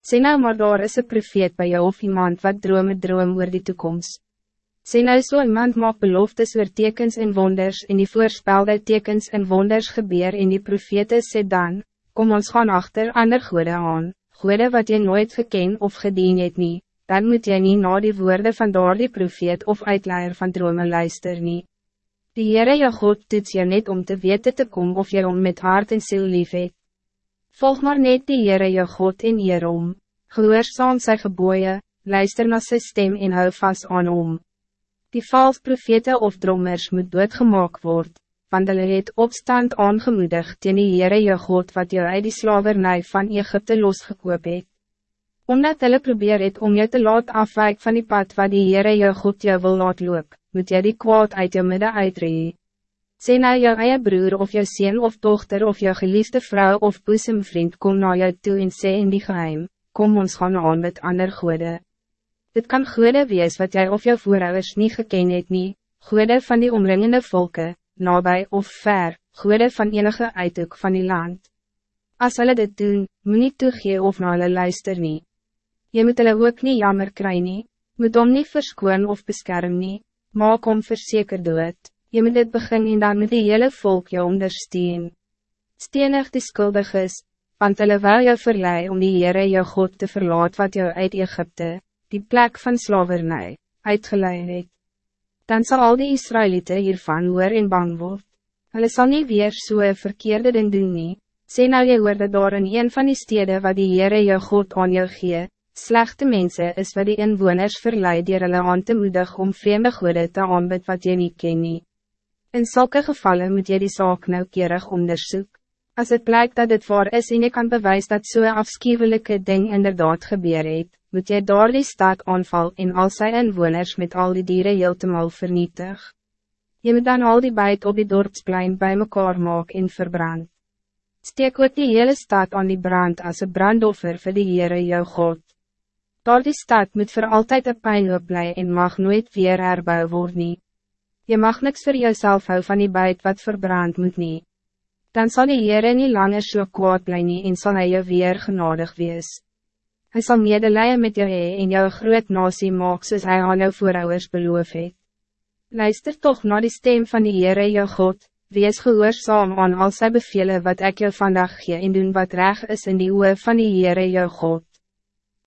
Sê nou maar daar is een profeet bij jou of iemand wat drome droom oor die toekomst. Sê nou so iemand maak beloftes oor tekens en wonders en die voorspelde tekens en wonders gebeur en die profete sê dan, kom ons gaan achter ander goede aan, goede wat je nooit geken of gedien het nie, dan moet jy niet na die woorden van daar die profeet of uitleier van drome luister nie. Die Heere jou God toets jou net om te weten te komen of jy om met hart en ziel lief het. Volg maar net die Heere jou God en eer om, gehoorzaam sy geboeien, luister na sy stem en hou vast aan om. Die vals profete of drommers moet doodgemaak word, want hulle het opstand aangemoedig teen die Heere jou God wat jou uit die slavernij van Egypte losgekoop het. Omdat hulle probeer het om jou te laat afwijk van die pad wat die Heere jou God jou wil laat loop, moet jy die kwaad uit jou midden uitree. Sê nou jou eie broer of jou sien of dochter of jou geliefde vrouw of boesemvriend kom na jou toe en sê in die geheim, kom ons gaan aan met ander goede. Dit kan goede wees wat jij of jou voorouders niet geken het nie, goede van die omringende volken, nabij of ver, goede van enige uithoek van die land. Als hulle dit doen, moet niet toegee of na hulle luister nie. Je moet hulle ook niet jammer kry nie, moet om niet verskoon of beskerm nie, maak om verseker dood, je moet dit begin en dan moet die hele volk jou ondersteun. Steenig die skuldig is, want hulle wil jou verlei om die Heere jou God te verlaat wat jou uit Egypte, die plek van slavernij, uitgeleid het. Dan zal al die Israëlieten hiervan hoor en bang word. Hulle sal nie weer so'n verkeerde ding doen nie, sê nou jy hoorde daar in een van die steden wat die Heere jou God aan jou gee, Slechte mensen is wat die inwoners verleid dier hulle aan te moedig om vreemde goede te aanbid wat je niet ken nie. In zulke gevallen moet je die zaak nauwkeurig onderzoek. Als het blijkt dat het waar is en je kan bewijs dat zo'n so afschuwelijke ding inderdaad gebeur het, moet je door die staat aanval en al sy inwoners met al die dieren heeltemal vernietig. Je moet dan al die bijt op die dorpsplein bij mekaar maak en verbrand. Steek ook die hele stad aan die brand als een brandoffer voor die Heere jou God. Daar die stad moet voor altijd een pijn blij en mag nooit weer herbouw worden. Je mag niks voor jezelf hou van die buit wat verbrand moet niet. Dan zal die Heere nie langer so kwaad bly nie en sal hy jou weer genadig wees. Hij zal medelijden met jou hee en jou groot nasie maak soos hy aan jou voorouders beloof het. Luister toch naar die stem van die Heere jou God, wees gehoorzaam aan al sy bevelen wat ik jou vandaag gee en doen wat reg is in die oe van die Heere jou God.